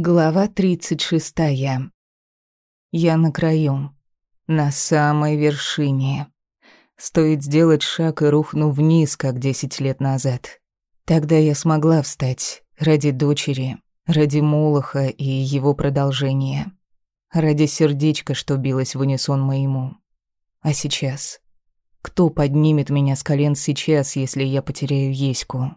Глава 36. Я на краю, на самой вершине. Стоит сделать шаг и рухну вниз, как десять лет назад. Тогда я смогла встать ради дочери, ради Молоха и его продолжения, ради сердечка, что билось в унисон моему. А сейчас? Кто поднимет меня с колен сейчас, если я потеряю Еську?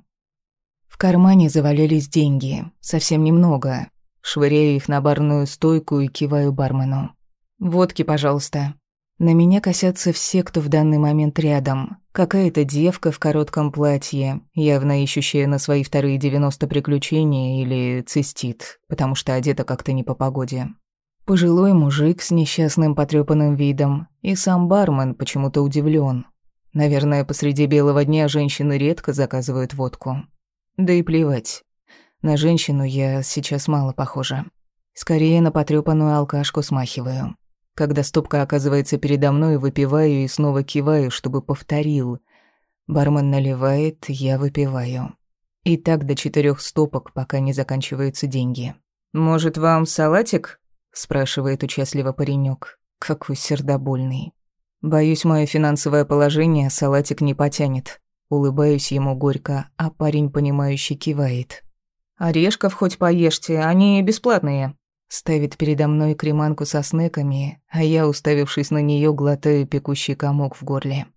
В кармане завалялись деньги, совсем немного, Швыряю их на барную стойку и киваю бармену. «Водки, пожалуйста». На меня косятся все, кто в данный момент рядом. Какая-то девка в коротком платье, явно ищущая на свои вторые 90 приключения или цистит, потому что одета как-то не по погоде. Пожилой мужик с несчастным потрёпанным видом и сам бармен почему-то удивлен. Наверное, посреди белого дня женщины редко заказывают водку. Да и плевать. На женщину я сейчас мало похожа. Скорее на потрёпанную алкашку смахиваю. Когда стопка оказывается передо мной, выпиваю и снова киваю, чтобы повторил. Бармен наливает, я выпиваю. И так до четырёх стопок, пока не заканчиваются деньги. «Может, вам салатик?» – спрашивает участливо паренек. Какой сердобольный. Боюсь, мое финансовое положение салатик не потянет. Улыбаюсь ему горько, а парень, понимающий, кивает. «Орешков хоть поешьте, они бесплатные». Ставит передо мной креманку со снеками, а я, уставившись на нее, глотаю пекущий комок в горле.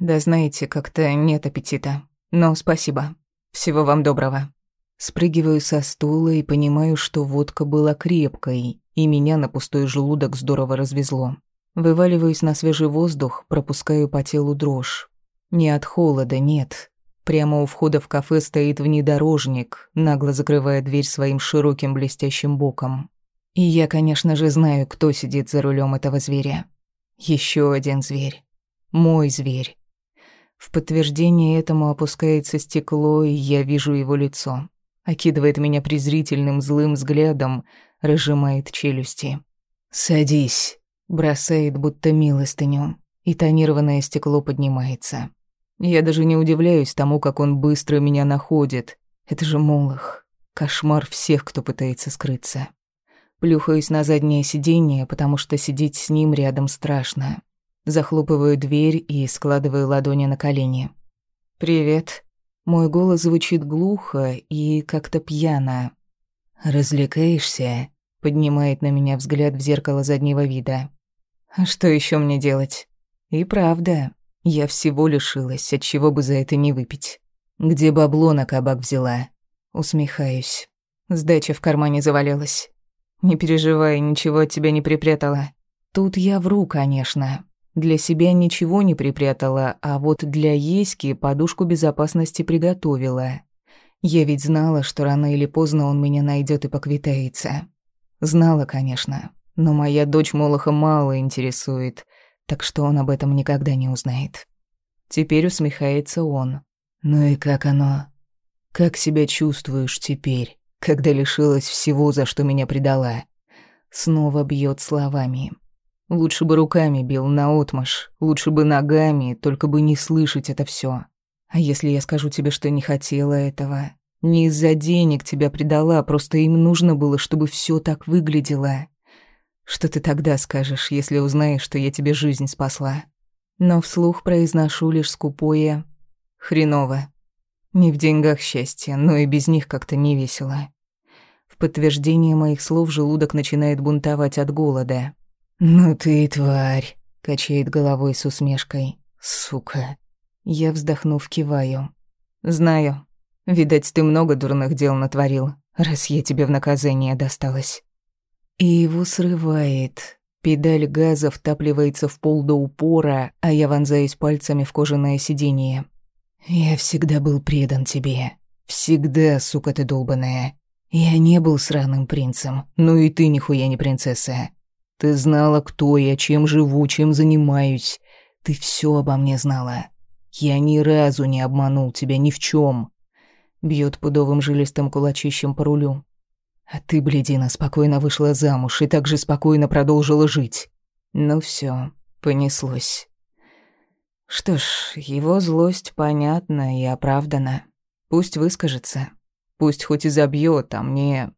«Да знаете, как-то нет аппетита. Но спасибо. Всего вам доброго». Спрыгиваю со стула и понимаю, что водка была крепкой, и меня на пустой желудок здорово развезло. Вываливаюсь на свежий воздух, пропускаю по телу дрожь. Не от холода, нет. Прямо у входа в кафе стоит внедорожник, нагло закрывая дверь своим широким блестящим боком. И я, конечно же, знаю, кто сидит за рулем этого зверя. Еще один зверь. Мой зверь. В подтверждение этому опускается стекло, и я вижу его лицо. Окидывает меня презрительным злым взглядом, разжимает челюсти. «Садись», бросает будто милостыню, и тонированное стекло поднимается. Я даже не удивляюсь тому, как он быстро меня находит. Это же Молох. Кошмар всех, кто пытается скрыться. Плюхаюсь на заднее сиденье, потому что сидеть с ним рядом страшно. Захлопываю дверь и складываю ладони на колени. «Привет». Мой голос звучит глухо и как-то пьяно. «Развлекаешься?» — поднимает на меня взгляд в зеркало заднего вида. «А что еще мне делать?» «И правда, я всего лишилась, от чего бы за это не выпить. Где бабло на кабак взяла? Усмехаюсь. Сдача в кармане завалилась. Не переживай, ничего от тебя не припрятала. Тут я вру, конечно. Для себя ничего не припрятала, а вот для Еськи подушку безопасности приготовила. Я ведь знала, что рано или поздно он меня найдет и поквитается. Знала, конечно, но моя дочь Молоха мало интересует — так что он об этом никогда не узнает. Теперь усмехается он. «Ну и как оно? Как себя чувствуешь теперь, когда лишилась всего, за что меня предала?» Снова бьет словами. Лучше бы руками бил наотмашь, лучше бы ногами, только бы не слышать это все. А если я скажу тебе, что не хотела этого? Не из-за денег тебя предала, просто им нужно было, чтобы все так выглядело. Что ты тогда скажешь, если узнаешь, что я тебе жизнь спасла? Но вслух произношу лишь скупое «хреново». Не в деньгах счастье, но и без них как-то не весело. В подтверждение моих слов желудок начинает бунтовать от голода. «Ну ты тварь», — качает головой с усмешкой. «Сука». Я, вздохнув, киваю. «Знаю. Видать, ты много дурных дел натворил, раз я тебе в наказание досталась». И его срывает. Педаль газа втапливается в пол до упора, а я вонзаюсь пальцами в кожаное сиденье. «Я всегда был предан тебе. Всегда, сука ты долбаная. Я не был сраным принцем, ну и ты нихуя не принцесса. Ты знала, кто я, чем живу, чем занимаюсь. Ты все обо мне знала. Я ни разу не обманул тебя ни в чем. Бьет пудовым жилистым кулачищем по рулю. А ты, бледина, спокойно вышла замуж и также спокойно продолжила жить. Ну все, понеслось. Что ж, его злость понятна и оправдана. Пусть выскажется. Пусть хоть и забьет, а мне...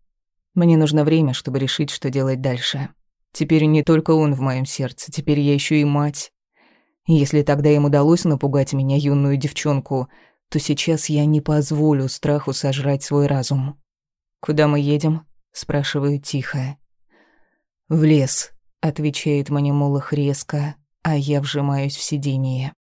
Мне нужно время, чтобы решить, что делать дальше. Теперь не только он в моем сердце, теперь я еще и мать. Если тогда им удалось напугать меня, юную девчонку, то сейчас я не позволю страху сожрать свой разум. «Куда мы едем?» — спрашиваю тихо. «В лес», — отвечает мне Молох резко, а я вжимаюсь в сиденье.